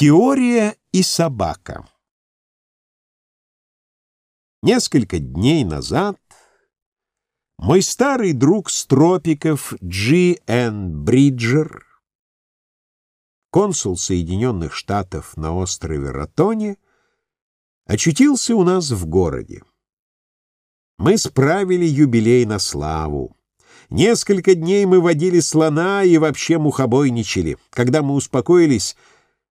Теория и собака Несколько дней назад мой старый друг с тропиков Джи Н. Бриджер, консул Соединенных Штатов на острове Ратоне, очутился у нас в городе. Мы справили юбилей на славу. Несколько дней мы водили слона и вообще мухобойничали. Когда мы успокоились,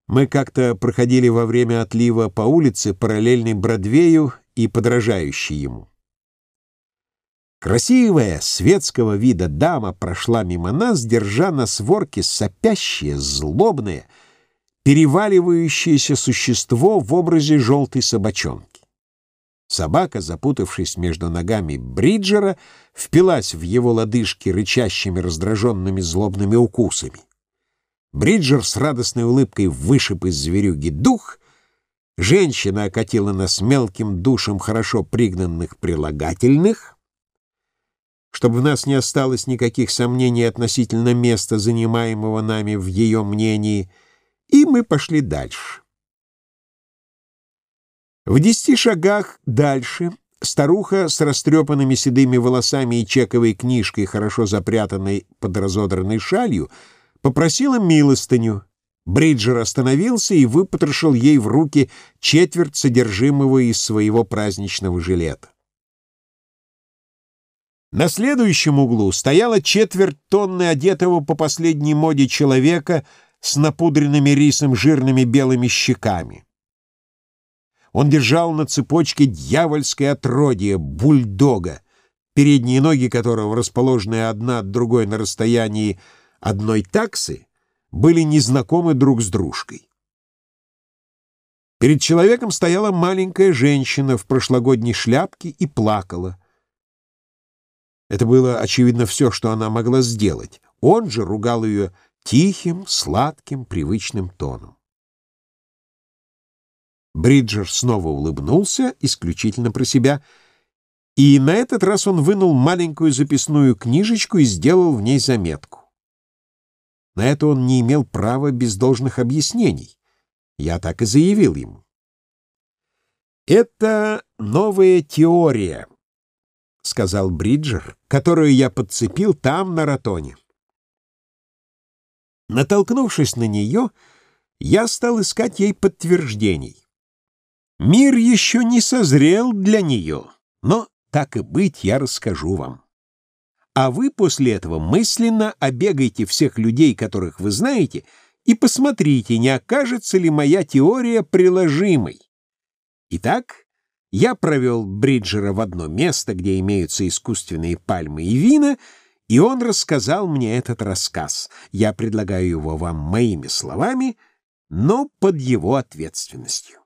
мы как-то проходили во время отлива по улице, параллельной Бродвею и подражающей ему. Красивая, светского вида дама прошла мимо нас, держа на сворке сопящее, злобное, переваливающееся существо в образе желтой собачонки. Собака, запутавшись между ногами Бриджера, впилась в его лодыжки рычащими, раздраженными, злобными укусами. Бриджер с радостной улыбкой вышиб из зверюги дух. Женщина окатила нас мелким душем хорошо пригнанных прилагательных. Чтобы в нас не осталось никаких сомнений относительно места, занимаемого нами в ее мнении, и мы пошли дальше. В десяти шагах дальше старуха с растрепанными седыми волосами и чековой книжкой, хорошо запрятанной под разодранной шалью, попросила милостыню. Бриджер остановился и выпотрошил ей в руки четверть содержимого из своего праздничного жилета. На следующем углу стояла четверть тонны одетого по последней моде человека с напудренными рисом жирными белыми щеками. Он держал на цепочке дьявольское отродье, бульдога, передние ноги которого, расположенные одна от другой на расстоянии одной таксы, были незнакомы друг с дружкой. Перед человеком стояла маленькая женщина в прошлогодней шляпке и плакала. Это было, очевидно, все, что она могла сделать. Он же ругал ее тихим, сладким, привычным тоном. Бриджер снова улыбнулся, исключительно про себя, и на этот раз он вынул маленькую записную книжечку и сделал в ней заметку. На это он не имел права без должных объяснений. Я так и заявил ему. «Это новая теория», — сказал Бриджер, которую я подцепил там, на Ратоне. Натолкнувшись на нее, я стал искать ей подтверждений. Мир еще не созрел для нее, но, так и быть, я расскажу вам. А вы после этого мысленно обегайте всех людей, которых вы знаете, и посмотрите, не окажется ли моя теория приложимой. Итак, я провел Бриджера в одно место, где имеются искусственные пальмы и вина, и он рассказал мне этот рассказ. Я предлагаю его вам моими словами, но под его ответственностью.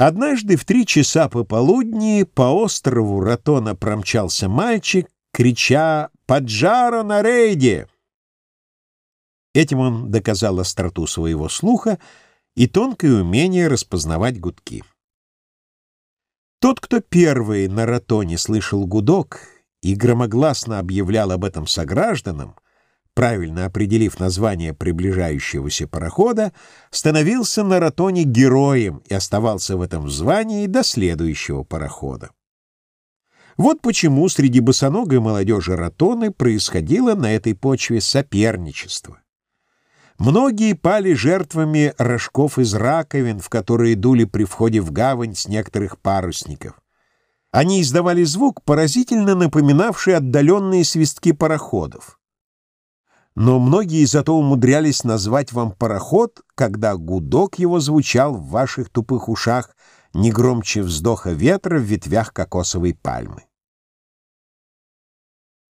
Однажды в три часа пополудни по острову Ратона промчался мальчик, крича «Поджаро на рейде!». Этим он доказал остроту своего слуха и тонкое умение распознавать гудки. Тот, кто первый на Ратоне слышал гудок и громогласно объявлял об этом согражданам, правильно определив название приближающегося парохода, становился на Ратоне героем и оставался в этом звании до следующего парохода. Вот почему среди босоногой молодежи Ратоны происходило на этой почве соперничество. Многие пали жертвами рожков из раковин, в которые дули при входе в гавань с некоторых парусников. Они издавали звук, поразительно напоминавший отдаленные свистки пароходов но многие зато умудрялись назвать вам пароход, когда гудок его звучал в ваших тупых ушах не громче вздоха ветра в ветвях кокосовой пальмы.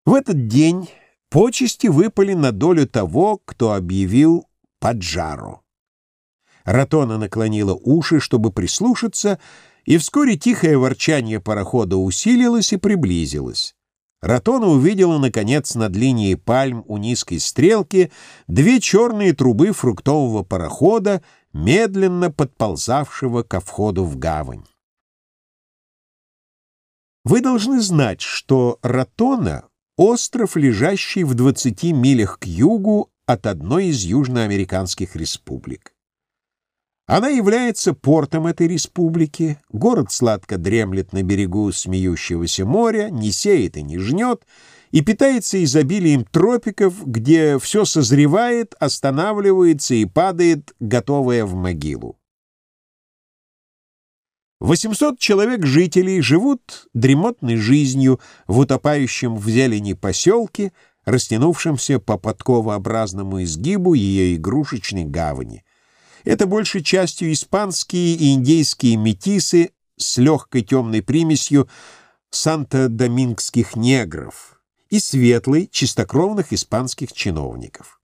В этот день почести выпали на долю того, кто объявил поджару. Ратона наклонила уши, чтобы прислушаться, и вскоре тихое ворчание парохода усилилось и приблизилось. Ратона увидела, наконец, над линией пальм у низкой стрелки две черные трубы фруктового парохода, медленно подползавшего ко входу в гавань. Вы должны знать, что Ратона — остров, лежащий в 20 милях к югу от одной из южноамериканских республик. Она является портом этой республики, город сладко дремлет на берегу смеющегося моря, не сеет и не жнет, и питается изобилием тропиков, где все созревает, останавливается и падает, готовое в могилу. 800 человек жителей живут дремотной жизнью в утопающем в зелени поселке, растянувшемся по подковообразному изгибу ее игрушечной гавани. Это большей частью испанские и индейские метисы с легкой темной примесью санто-домингских негров и светлой, чистокровных испанских чиновников.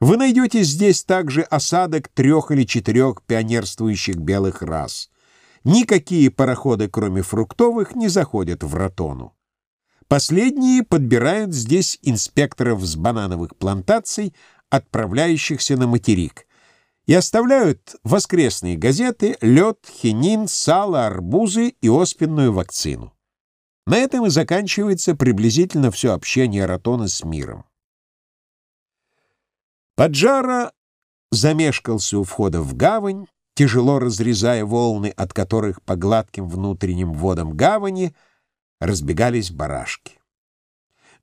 Вы найдете здесь также осадок трех или четырех пионерствующих белых рас. Никакие пароходы, кроме фруктовых, не заходят в Ротону. Последние подбирают здесь инспекторов с банановых плантаций, отправляющихся на материк, и оставляют воскресные газеты, лед, хинин, сало, арбузы и оспенную вакцину. На этом и заканчивается приблизительно все общение Ротона с миром. Поджара замешкался у входа в гавань, тяжело разрезая волны, от которых по гладким внутренним водам гавани разбегались барашки.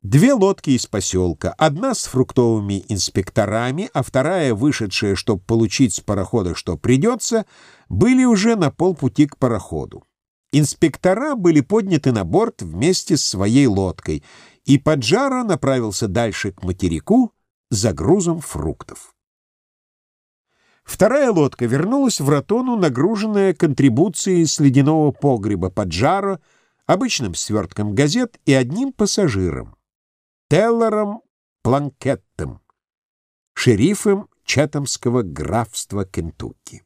Две лодки из поселка, одна с фруктовыми инспекторами, а вторая, вышедшая, чтобы получить с парохода, что придется, были уже на полпути к пароходу. Инспектора были подняты на борт вместе с своей лодкой, и Поджара направился дальше к материку за грузом фруктов. Вторая лодка вернулась в Ротону, нагруженная контрибуцией с ледяного погреба Поджаро, обычным свертком газет и одним пассажиром — Теллором Планкеттом, шерифом Четамского графства Кентукки.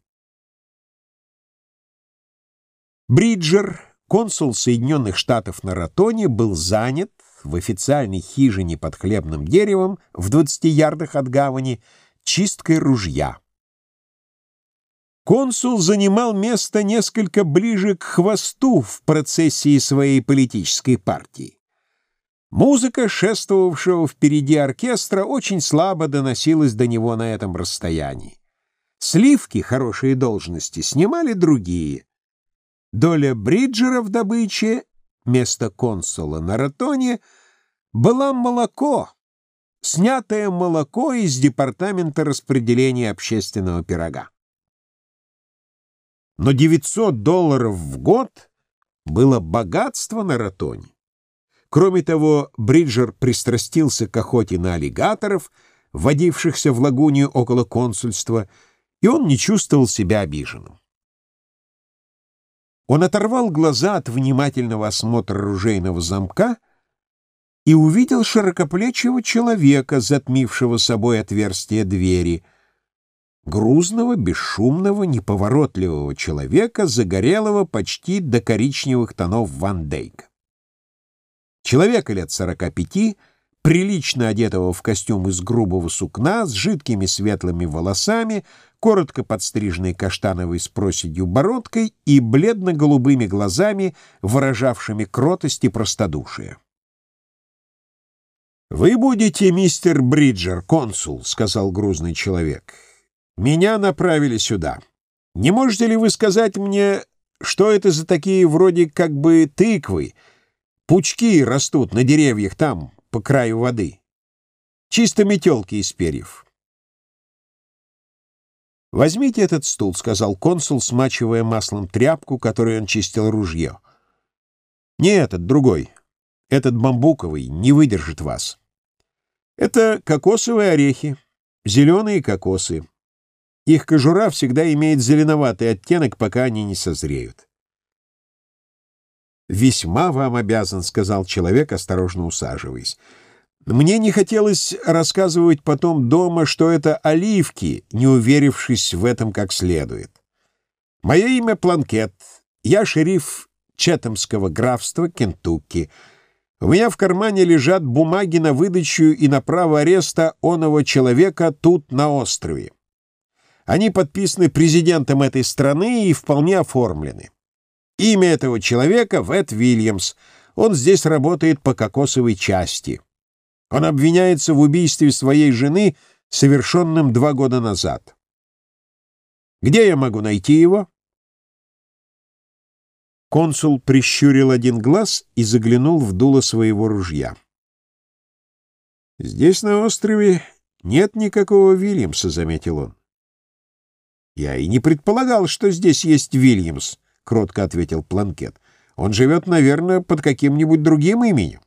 Бриджер, консул Соединенных Штатов на Ротоне, был занят в официальной хижине под хлебным деревом в 20 ярдах от гавани чисткой ружья. Консул занимал место несколько ближе к хвосту в процессии своей политической партии. Музыка, шествовавшего впереди оркестра, очень слабо доносилась до него на этом расстоянии. Сливки, хорошие должности, снимали другие. Доля Бриджера в добыче, место консула на Ротоне, была молоко, снятое молоко из департамента распределения общественного пирога. Но 900 долларов в год было богатство на Ротоне. Кроме того, Бриджер пристрастился к охоте на аллигаторов, водившихся в лагуне около консульства, и он не чувствовал себя обиженным. Он оторвал глаза от внимательного осмотра ружейного замка и увидел широкоплечего человека, затмившего собой отверстие двери — грузного, бесшумного, неповоротливого человека, загорелого почти до коричневых тонов Ван Дейка. Человека лет сорока пяти, прилично одетого в костюм из грубого сукна, с жидкими светлыми волосами, коротко подстриженной каштановой с проседью бородкой и бледно-голубыми глазами, выражавшими кротость и простодушие. «Вы будете мистер Бриджер, консул», — сказал грузный человек. Меня направили сюда. Не можете ли вы сказать мне, что это за такие вроде как бы тыквы? Пучки растут на деревьях там, по краю воды. Чисто метелки из перьев. «Возьмите этот стул», — сказал консул, смачивая маслом тряпку, которой он чистил ружье. «Не этот, другой. Этот бамбуковый не выдержит вас. Это кокосовые орехи, зеленые кокосы. Их кожура всегда имеет зеленоватый оттенок, пока они не созреют. «Весьма вам обязан», — сказал человек, осторожно усаживаясь. «Мне не хотелось рассказывать потом дома, что это оливки, не уверившись в этом как следует. Мое имя Планкет. Я шериф Четамского графства Кентукки. У меня в кармане лежат бумаги на выдачу и на право ареста оного человека тут, на острове. Они подписаны президентом этой страны и вполне оформлены. Имя этого человека — Вэт Вильямс. Он здесь работает по кокосовой части. Он обвиняется в убийстве своей жены совершенным два года назад. Где я могу найти его?» Консул прищурил один глаз и заглянул в дуло своего ружья. «Здесь, на острове, нет никакого Вильямса», — заметил он. «Я и не предполагал, что здесь есть Вильямс», — кротко ответил Планкет. «Он живет, наверное, под каким-нибудь другим именем».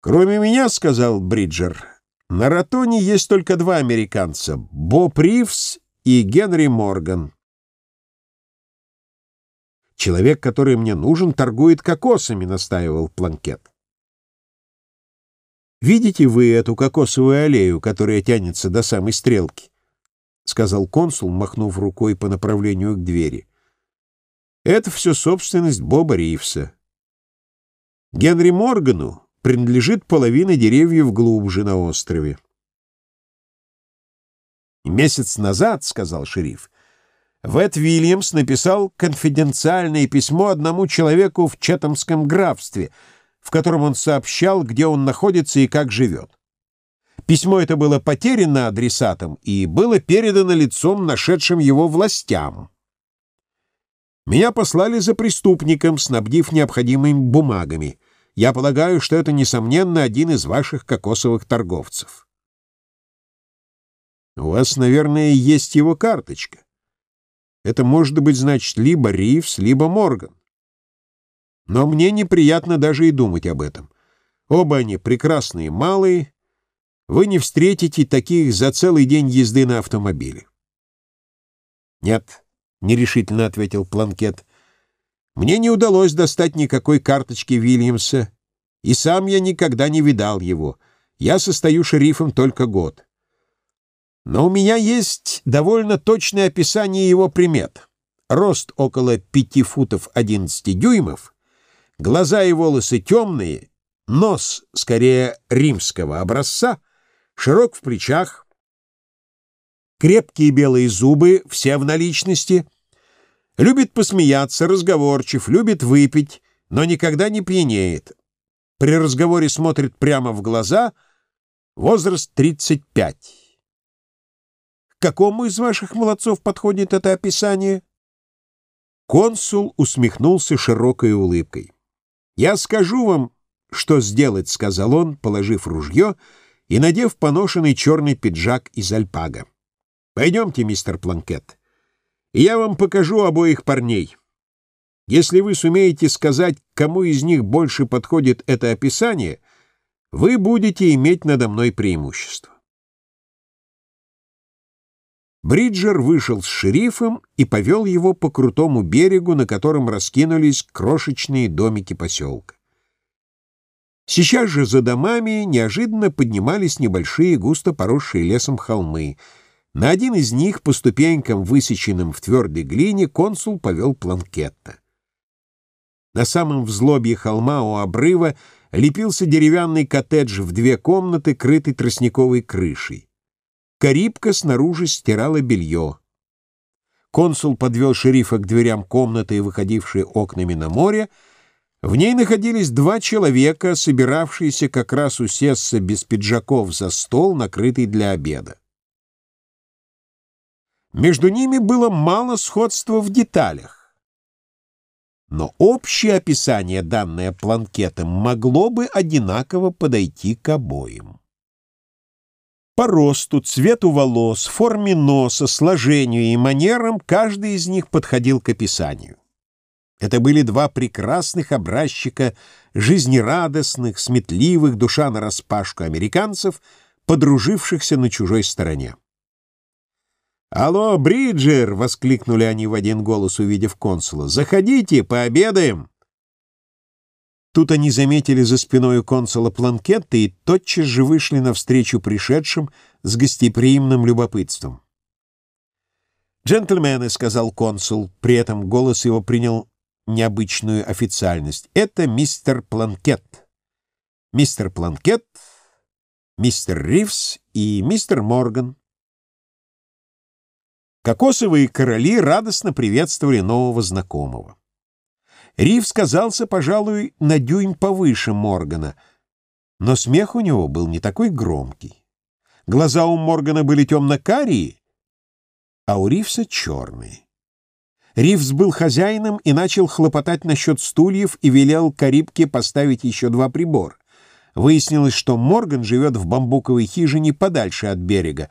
«Кроме меня», — сказал Бриджер, — «на Ратоне есть только два американца — Боб Ривз и Генри Морган». «Человек, который мне нужен, торгует кокосами», — настаивал Планкет. «Видите вы эту кокосовую аллею, которая тянется до самой стрелки?» — сказал консул, махнув рукой по направлению к двери. «Это все собственность Боба Ривса. Генри Моргану принадлежит половина деревьев глубже на острове. «Месяц назад, — сказал шериф, — Вэт Вильямс написал конфиденциальное письмо одному человеку в Четамском графстве, в котором он сообщал, где он находится и как живет. Письмо это было потеряно адресатом и было передано лицом, нашедшим его властям. Меня послали за преступником, снабдив необходимыми бумагами. Я полагаю, что это, несомненно, один из ваших кокосовых торговцев. У вас, наверное, есть его карточка. Это может быть, значит, либо Ривс, либо Морган. Но мне неприятно даже и думать об этом. Оба они прекрасные малые. Вы не встретите таких за целый день езды на автомобиле. «Нет», — нерешительно ответил Планкет, — мне не удалось достать никакой карточки Вильямса, и сам я никогда не видал его. Я состою шерифом только год. Но у меня есть довольно точное описание его примет. Рост около пяти футов одиннадцати дюймов, глаза и волосы темные, нос, скорее, римского образца, широк в плечах, крепкие белые зубы, все в наличности — Любит посмеяться, разговорчив, любит выпить, но никогда не пьянеет. При разговоре смотрит прямо в глаза. Возраст 35. К какому из ваших молодцов подходит это описание? Консул усмехнулся широкой улыбкой. «Я скажу вам, что сделать», — сказал он, положив ружье и надев поношенный черный пиджак из альпага. «Пойдемте, мистер Планкет» и я вам покажу обоих парней. Если вы сумеете сказать, кому из них больше подходит это описание, вы будете иметь надо мной преимущество. Бриджер вышел с шерифом и повел его по крутому берегу, на котором раскинулись крошечные домики поселка. Сейчас же за домами неожиданно поднимались небольшие густо поросшие лесом холмы — на один из них, по ступенькам, высеченным в твердой глине, консул повел планкетта. На самом взлобье холма у обрыва лепился деревянный коттедж в две комнаты, крытый тростниковой крышей. Карибка снаружи стирала белье. Консул подвел шерифа к дверям комнаты, выходившей окнами на море. В ней находились два человека, собиравшиеся как раз усесться без пиджаков за стол, накрытый для обеда. Между ними было мало сходства в деталях. Но общее описание, данное планкетом, могло бы одинаково подойти к обоим. По росту, цвету волос, форме носа, сложению и манерам каждый из них подходил к описанию. Это были два прекрасных образчика жизнерадостных, сметливых, душа нараспашку американцев, подружившихся на чужой стороне. «Алло, Бриджер!» — воскликнули они в один голос, увидев консула. «Заходите, пообедаем!» Тут они заметили за спиной консула планкетты и тотчас же вышли навстречу пришедшим с гостеприимным любопытством. «Джентльмены», — сказал консул, при этом голос его принял необычную официальность, — «это мистер Планкет. Мистер Планкет, мистер Ривс и мистер Морган». Кокосовые короли радостно приветствовали нового знакомого. Рив сказался, пожалуй, на дюйм повыше Моргана, но смех у него был не такой громкий. Глаза у Моргана были темно-карие, а у Ривса черные. Ривз был хозяином и начал хлопотать насчет стульев и велел Карибке поставить еще два прибора. Выяснилось, что Морган живет в бамбуковой хижине подальше от берега,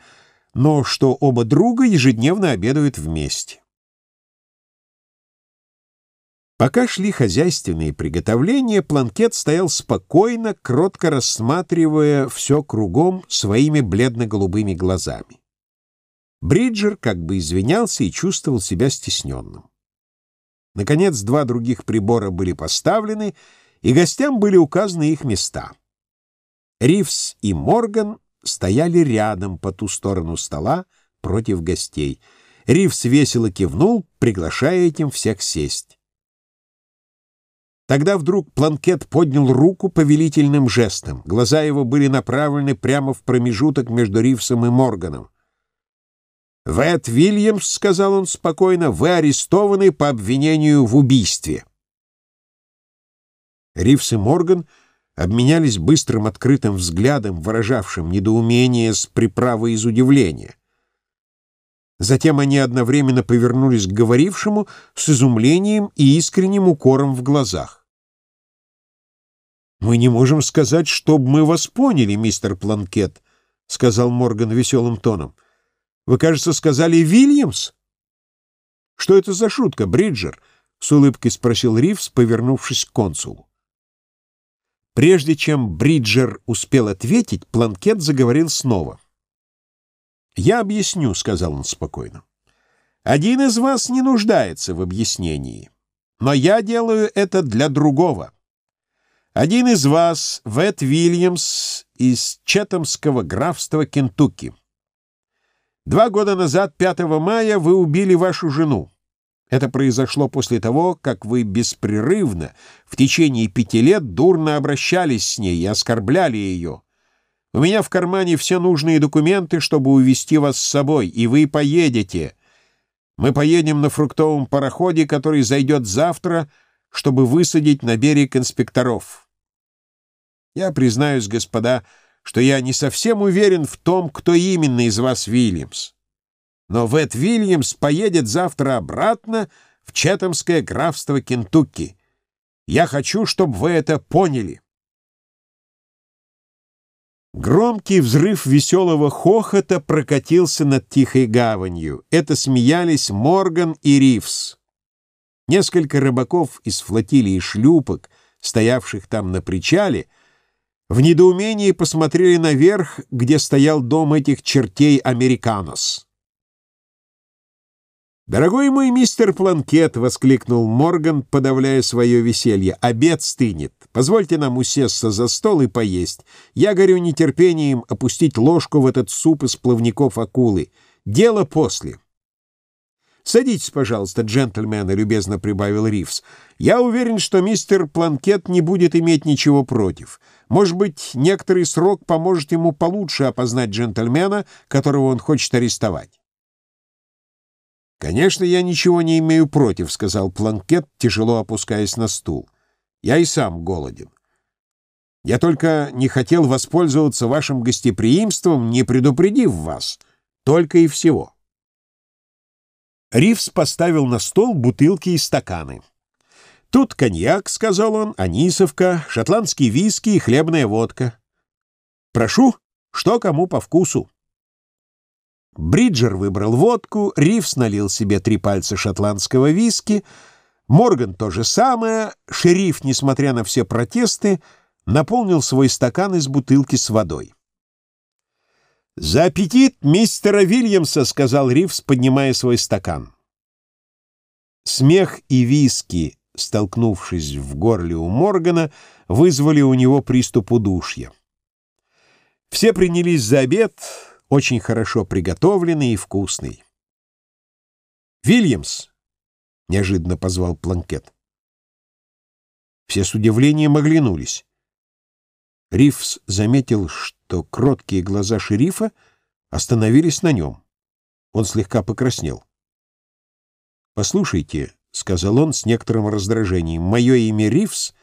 но что оба друга ежедневно обедают вместе. Пока шли хозяйственные приготовления, Планкет стоял спокойно, кротко рассматривая все кругом своими бледно-голубыми глазами. Бриджер как бы извинялся и чувствовал себя стесненным. Наконец, два других прибора были поставлены, и гостям были указаны их места. Ривс и Морган стояли рядом по ту сторону стола против гостей. Ривс весело кивнул, приглашая этим всех сесть. Тогда вдруг Планкет поднял руку повелительным жестом. Глаза его были направлены прямо в промежуток между Ривсом и Морганом. «Вэт Вильямс», — сказал он спокойно, — «вы арестованы по обвинению в убийстве». Ривс и Морган обменялись быстрым открытым взглядом, выражавшим недоумение с приправой из удивления. Затем они одновременно повернулись к говорившему с изумлением и искренним укором в глазах. «Мы не можем сказать, чтобы мы вас поняли, мистер Планкет», — сказал Морган веселым тоном. «Вы, кажется, сказали Вильямс?» «Что это за шутка, Бриджер?» — с улыбкой спросил Ривз, повернувшись к консулу. Прежде чем Бриджер успел ответить, Планкет заговорил снова. «Я объясню», — сказал он спокойно. «Один из вас не нуждается в объяснении, но я делаю это для другого». Один из вас, Вэт Вильямс, из Четамского графства Кентукки. Два года назад, 5 мая, вы убили вашу жену. Это произошло после того, как вы беспрерывно в течение пяти лет дурно обращались с ней и оскорбляли ее. У меня в кармане все нужные документы, чтобы увезти вас с собой, и вы поедете. Мы поедем на фруктовом пароходе, который зайдет завтра, чтобы высадить на берег инспекторов. Я признаюсь, господа, что я не совсем уверен в том, кто именно из вас Вильямс. Но Вэт Вильямс поедет завтра обратно в Четамское графство Кентукки. Я хочу, чтобы вы это поняли. Громкий взрыв веселого хохота прокатился над тихой гаванью. Это смеялись Морган и Ривс. Несколько рыбаков из флотилии шлюпок, стоявших там на причале, в недоумении посмотрели наверх, где стоял дом этих чертей Американос. «Дорогой мой мистер Планкет!» — воскликнул Морган, подавляя свое веселье. «Обед стынет. Позвольте нам усесться за стол и поесть. Я горю нетерпением опустить ложку в этот суп из плавников акулы. Дело после». «Садитесь, пожалуйста, джентльмены», — любезно прибавил Ривз. «Я уверен, что мистер Планкет не будет иметь ничего против. Может быть, некоторый срок поможет ему получше опознать джентльмена, которого он хочет арестовать». «Конечно, я ничего не имею против», — сказал Планкет, тяжело опускаясь на стул. «Я и сам голоден. Я только не хотел воспользоваться вашим гостеприимством, не предупредив вас. Только и всего». Ривз поставил на стол бутылки и стаканы. «Тут коньяк», — сказал он, — «анисовка, шотландский виски и хлебная водка. Прошу, что кому по вкусу». Бриджер выбрал водку, Ривз налил себе три пальца шотландского виски, Морган то же самое, шериф, несмотря на все протесты, наполнил свой стакан из бутылки с водой. «За аппетит мистера Вильямса!» — сказал Ривз, поднимая свой стакан. Смех и виски, столкнувшись в горле у Моргана, вызвали у него приступ удушья. Все принялись за обед, очень хорошо приготовленный и вкусный. «Вильямс!» — неожиданно позвал Планкет. Все с удивлением оглянулись. Ривз заметил, что кроткие глаза шерифа остановились на нем. Он слегка покраснел. «Послушайте», — сказал он с некоторым раздражением, — «мое имя Ривз,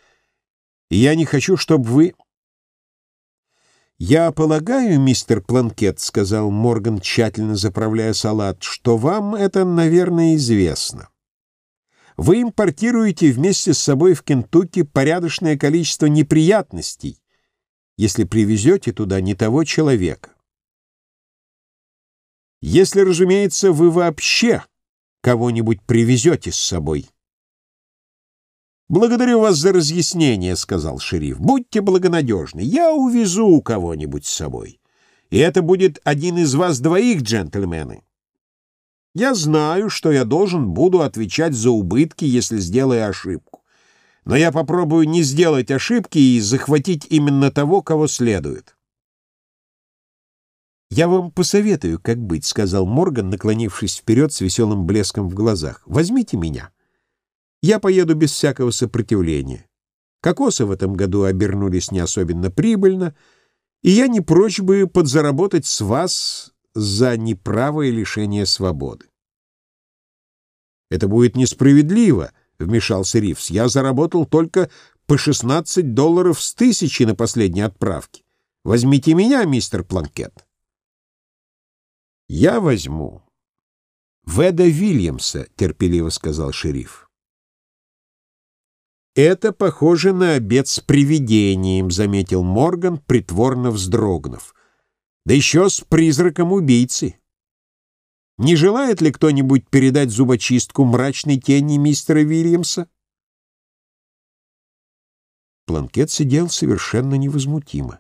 и я не хочу, чтобы вы...» «Я полагаю, мистер Планкет, — сказал Морган, тщательно заправляя салат, — что вам это, наверное, известно. Вы импортируете вместе с собой в Кентукки порядочное количество неприятностей, если привезете туда не того человека. Если, разумеется, вы вообще кого-нибудь привезете с собой». «Благодарю вас за разъяснение», — сказал шериф. «Будьте благонадежны. Я увезу кого-нибудь с собой. И это будет один из вас двоих, джентльмены. Я знаю, что я должен буду отвечать за убытки, если сделаю ошибку. Но я попробую не сделать ошибки и захватить именно того, кого следует». «Я вам посоветую, как быть», — сказал Морган, наклонившись вперед с веселым блеском в глазах. «Возьмите меня». Я поеду без всякого сопротивления. Кокосы в этом году обернулись не особенно прибыльно, и я не прочь бы подзаработать с вас за неправое лишение свободы. «Это будет несправедливо», — вмешался Ривз. «Я заработал только по 16 долларов с тысячи на последней отправке. Возьмите меня, мистер Планкет». «Я возьму». «Веда Вильямса», — терпеливо сказал шериф. «Это похоже на обед с привидением», — заметил Морган, притворно вздрогнув. «Да еще с призраком убийцы. Не желает ли кто-нибудь передать зубочистку мрачной тени мистера Вильямса?» Планкет сидел совершенно невозмутимо.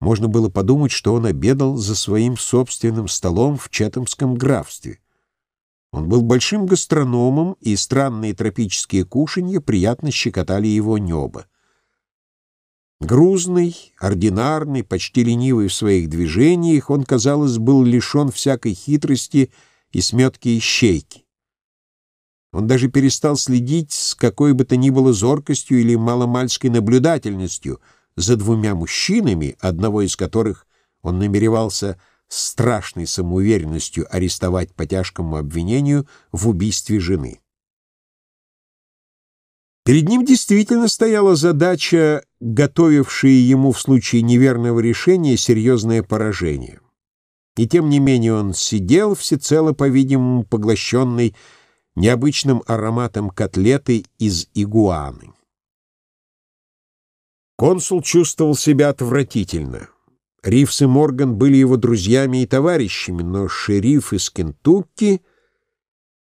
Можно было подумать, что он обедал за своим собственным столом в Четамском графстве. Он был большим гастрономом, и странные тропические кушанья приятно щекотали его небо. Грузный, ординарный, почти ленивый в своих движениях, он, казалось, был лишен всякой хитрости и сметки ищейки. Он даже перестал следить с какой бы то ни было зоркостью или маломальской наблюдательностью за двумя мужчинами, одного из которых он намеревался страшной самоуверенностью арестовать по тяжкому обвинению в убийстве жены. Перед ним действительно стояла задача, готовившая ему в случае неверного решения серьезное поражение. И тем не менее он сидел всецело, по-видимому, поглощенный необычным ароматом котлеты из игуаны. Консул чувствовал себя отвратительно. Ривс и Морган были его друзьями и товарищами, но шериф из Кентукки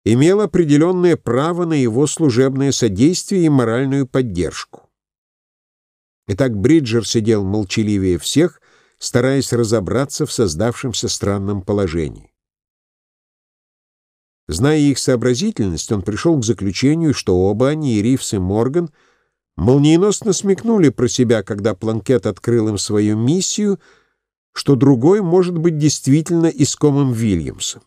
имел определенное право на его служебное содействие и моральную поддержку. Итак, Бриджер сидел молчаливее всех, стараясь разобраться в создавшемся странном положении. Зная их сообразительность, он пришел к заключению, что оба они, Ривс и Морган, молниеносно смекнули про себя, когда Планкет открыл им свою миссию — что другой может быть действительно искомым Вильямсом.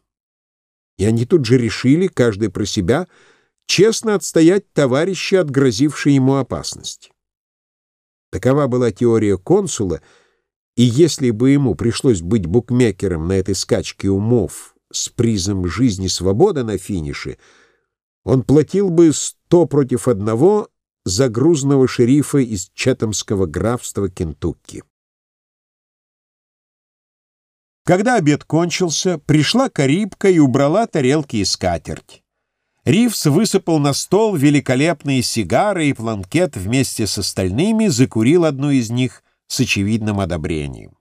И они тут же решили, каждый про себя, честно отстоять товарища от грозившей ему опасности. Такова была теория консула, и если бы ему пришлось быть букмекером на этой скачке умов с призом жизни свобода на финише, он платил бы сто против одного за грузного шерифа из Четамского графства Кентукки. Когда обед кончился, пришла Карибка и убрала тарелки и скатерть. Ривс высыпал на стол великолепные сигары, и Планкет вместе с остальными закурил одну из них с очевидным одобрением.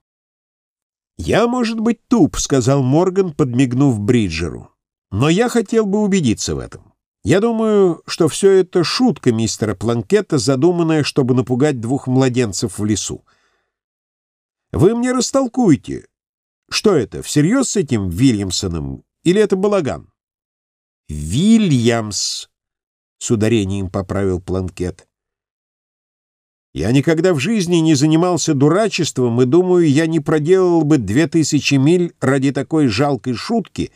«Я, может быть, туп», — сказал Морган, подмигнув Бриджеру. «Но я хотел бы убедиться в этом. Я думаю, что все это шутка мистера Планкета, задуманная, чтобы напугать двух младенцев в лесу. Вы мне растолкуйте, что это, всерьез с этим Вильямсоном или это балаган? Вильямс, с ударением поправил Планкет. Я никогда в жизни не занимался дурачеством и думаю, я не проделал бы две тысячи миль ради такой жалкой шутки,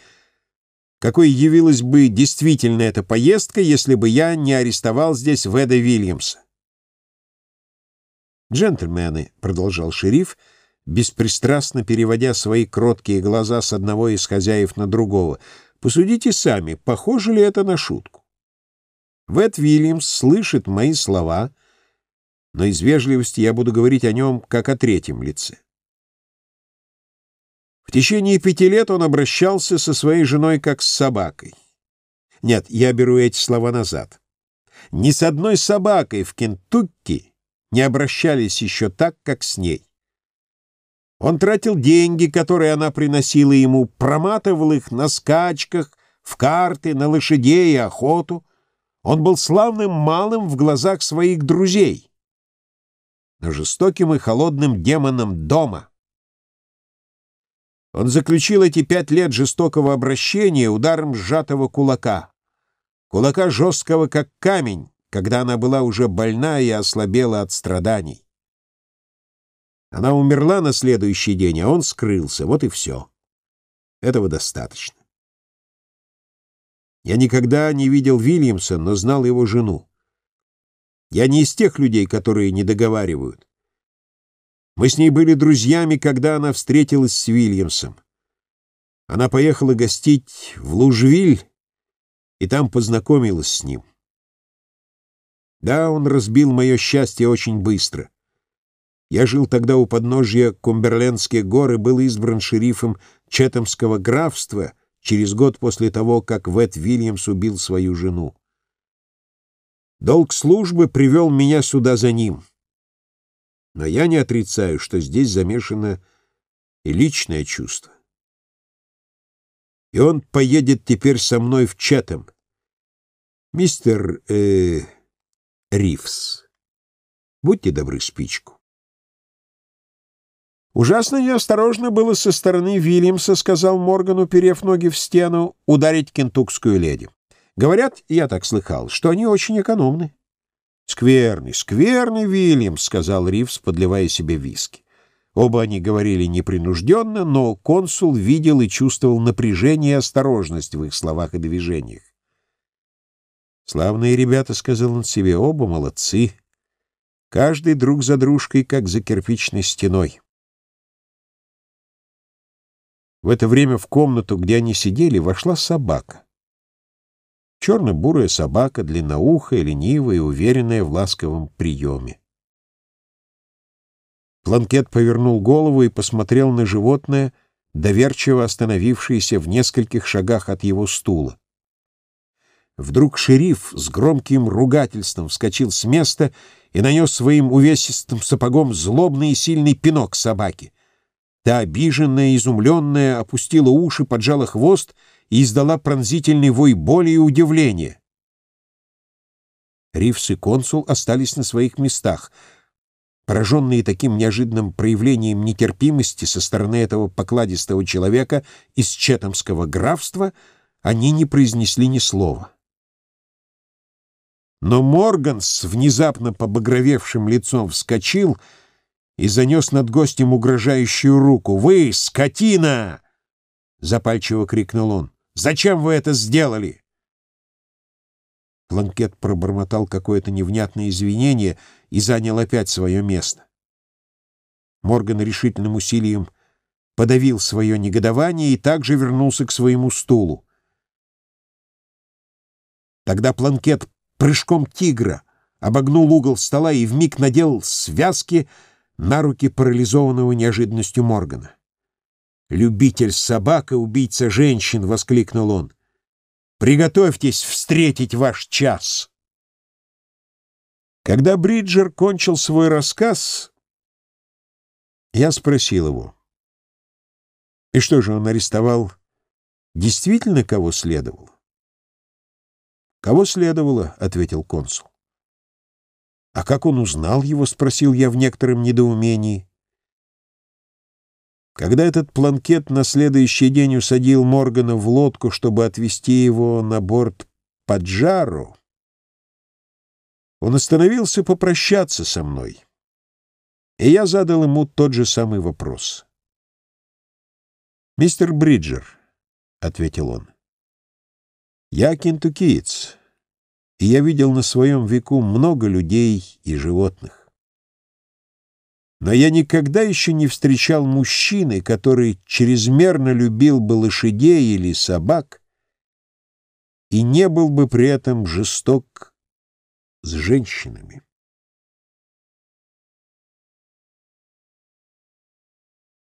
какой явилась бы действительно эта поездка, если бы я не арестовал здесь Веда Вильямса. «Джентльмены», — продолжал шериф, — беспристрастно переводя свои кроткие глаза с одного из хозяев на другого. Посудите сами, похоже ли это на шутку? Вэт Вильямс слышит мои слова но из вежливости я буду говорить о нем как о третьем лице. В течение пяти лет он обращался со своей женой как с собакой. Нет, я беру эти слова назад. Ни с одной собакой в Кентукки не обращались еще так, как с ней. Он тратил деньги, которые она приносила ему, проматывал их на скачках, в карты, на лошадей и охоту. Он был славным малым в глазах своих друзей, но жестоким и холодным демоном дома. Он заключил эти пять лет жестокого обращения ударом сжатого кулака. Кулака жесткого, как камень, когда она была уже больна и ослабела от страданий. Она умерла на следующий день, а он скрылся. Вот и все. Этого достаточно. Я никогда не видел Вильямса, но знал его жену. Я не из тех людей, которые не договаривают. Мы с ней были друзьями, когда она встретилась с Вильямсом. Она поехала гостить в Лужвиль и там познакомилась с ним. Да, он разбил мое счастье очень быстро. Я жил тогда у подножья Кумберлендских гор и был избран шерифом Четемского графства через год после того, как Вэт Вильямс убил свою жену. Долг службы привел меня сюда за ним. Но я не отрицаю, что здесь замешано и личное чувство. И он поедет теперь со мной в Четем. Мистер э, Ривс, будьте добры спичку. «Ужасно неосторожно было со стороны Вильямса», — сказал Морган, уперев ноги в стену, — «ударить кентукскую леди. Говорят, я так слыхал, что они очень экономны». «Скверный, скверный Вильямс», — сказал Ривз, подливая себе виски. Оба они говорили непринужденно, но консул видел и чувствовал напряжение и осторожность в их словах и движениях. «Славные ребята», — сказал он себе, — «оба молодцы. Каждый друг за дружкой, как за кирпичной стеной». В это время в комнату, где они сидели, вошла собака. Черно-бурая собака, длинноухая, ленивая и уверенная в ласковом приеме. Планкет повернул голову и посмотрел на животное, доверчиво остановившееся в нескольких шагах от его стула. Вдруг шериф с громким ругательством вскочил с места и нанес своим увесистым сапогом злобный и сильный пинок собаке. Та, обиженная, изумленная, опустила уши, поджала хвост и издала пронзительный вой боли и удивления. Ривс и консул остались на своих местах. Пораженные таким неожиданным проявлением нетерпимости со стороны этого покладистого человека из Четомского графства, они не произнесли ни слова. Но Морган с внезапно побагровевшим лицом вскочил — и занес над гостем угрожающую руку. «Вы, скотина!» — запальчиво крикнул он. «Зачем вы это сделали?» Планкет пробормотал какое-то невнятное извинение и занял опять свое место. Морган решительным усилием подавил свое негодование и также вернулся к своему стулу. Тогда Планкет прыжком тигра обогнул угол стола и вмиг надел связки, на руки парализованного неожиданностью Моргана. «Любитель собак и убийца женщин!» — воскликнул он. «Приготовьтесь встретить ваш час!» Когда Бриджер кончил свой рассказ, я спросил его, и что же он арестовал действительно кого следовало? «Кого следовало?» — ответил консул. «А как он узнал его?» — спросил я в некотором недоумении. Когда этот планкет на следующий день усадил Моргана в лодку, чтобы отвезти его на борт Паджару, он остановился попрощаться со мной, и я задал ему тот же самый вопрос. «Мистер Бриджер», — ответил он, — «я кентукиец» и я видел на своем веку много людей и животных. Но я никогда еще не встречал мужчины, который чрезмерно любил бы лошадей или собак и не был бы при этом жесток с женщинами.